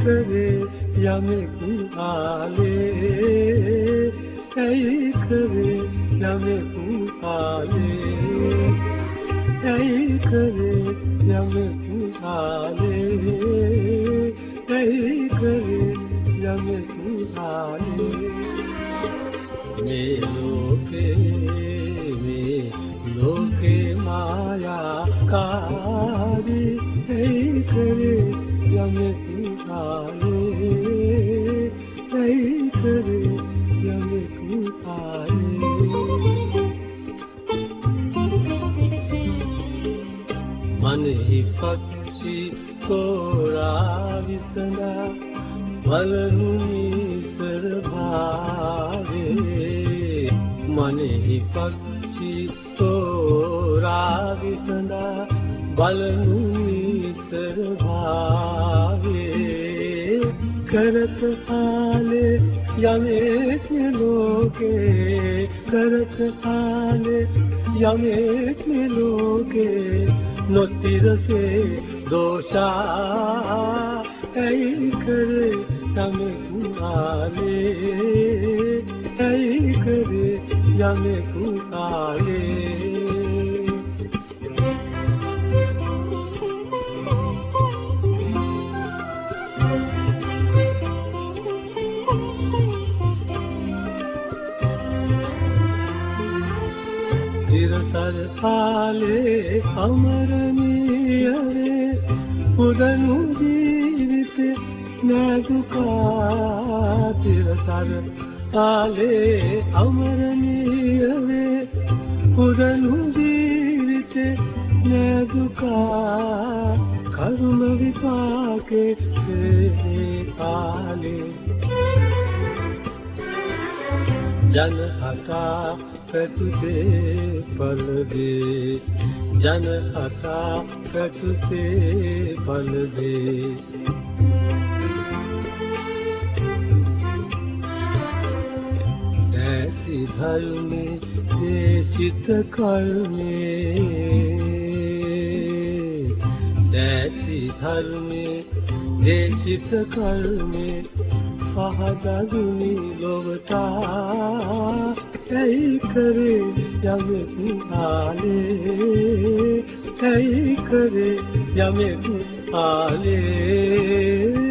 යමෙකු ආලේ ඇයි කරේ යමෙකු ආලේ ඇයි කරේ යමෙකු ආලේ ඇයි කරේ යමෙකු ආලේ මේ ලෝකේ මේ ලෝකේ මායාකාරී ඇයි කරේ යමෙකු ආලේ ඇයි කරේ යමෙකු ආලේ මනෙහි පක්ෂි තෝරා විසඳා බලනු නිසර භාවේ මනෙහි පක්ෂි තෝරා විසඳා බලනු කරත කාලේ යමෙක් ලෝකේ කරත කාලේ යමෙක් ලෝකේ නොතිරසේ දෝෂා ඇයි කරේ යමෙකු ආලේ ඇයි කරේ යමෙකු ආලේ ඉරසර කාලේ අමරණීයවේ පුදනු ජීවිතේ නැදුකා තිරසර කාලේ අමරණීයවේ පුදනු ජීවිතේ නැදුකා කර්ම විපාකේ කාලේ ජනහතා පැතුසේ පලදේ ජනහතා පැතුසේ පලදේ දැසි ධරුනේ දේශිත කල්මේ දැසි ධර්මේ දේශිත කල්මේ පහදගුණි ලොවතා ඇයි කරේ යමෙකු ආලේ? ඇයි කරේ යමෙකු ආලේ?